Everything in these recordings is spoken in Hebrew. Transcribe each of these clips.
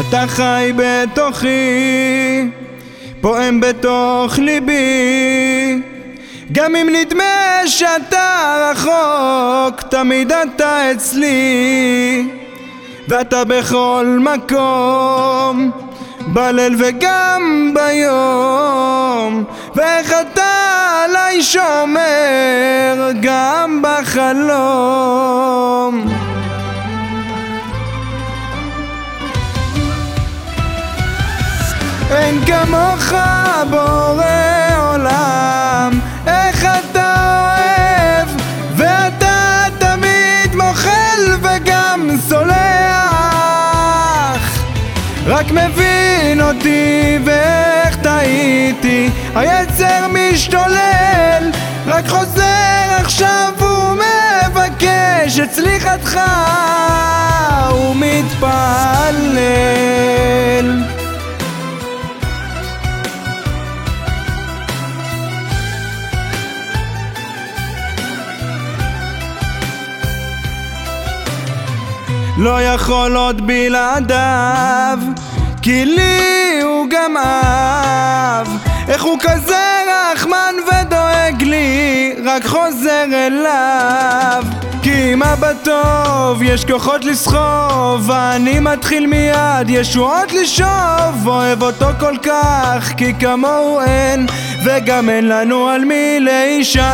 אתה חי בתוכי, פועם בתוך ליבי. גם אם נדמה שאתה רחוק, תמיד אתה אצלי. ואתה בכל מקום, בליל וגם ביום. ואיך אתה עליי שומר גם בחלום אין כמוך בורא עולם. איך אתה אוהב ואתה תמיד מוחל וגם סולח. רק מבין אותי ואיך טעיתי. היצר משתולל רק חוזר עכשיו ומבקש את סליחתך לא יכול עוד בלעדיו כי לי הוא גם אב. איך הוא כזה רחמן ודואג לי רק חוזר אליו. כי עם אבא טוב יש כוחות לסחוב ואני מתחיל מיד ישועות לשאוב. אוהב אותו כל כך כי כמוהו אין וגם אין לנו על מי להישאר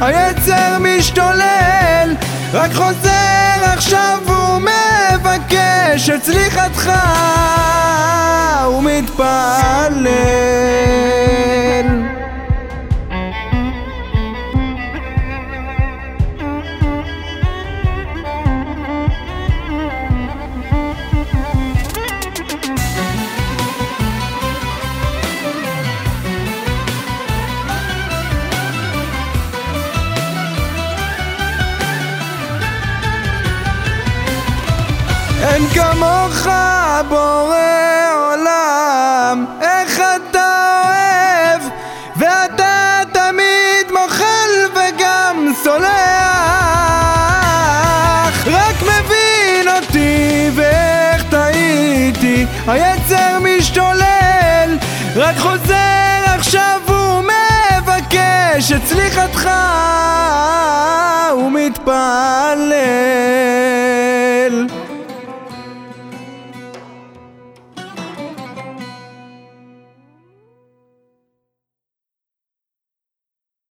היצר משתולל רק חוזר עכשיו ומבקש את סליחתך ומתפלל אין כמוך בורא עולם. איך אתה אוהב ואתה תמיד מוחל וגם סולח. רק מבין אותי ואיך טעיתי. היצר משתולל רק חוזר עכשיו ומבקש. את סליחתך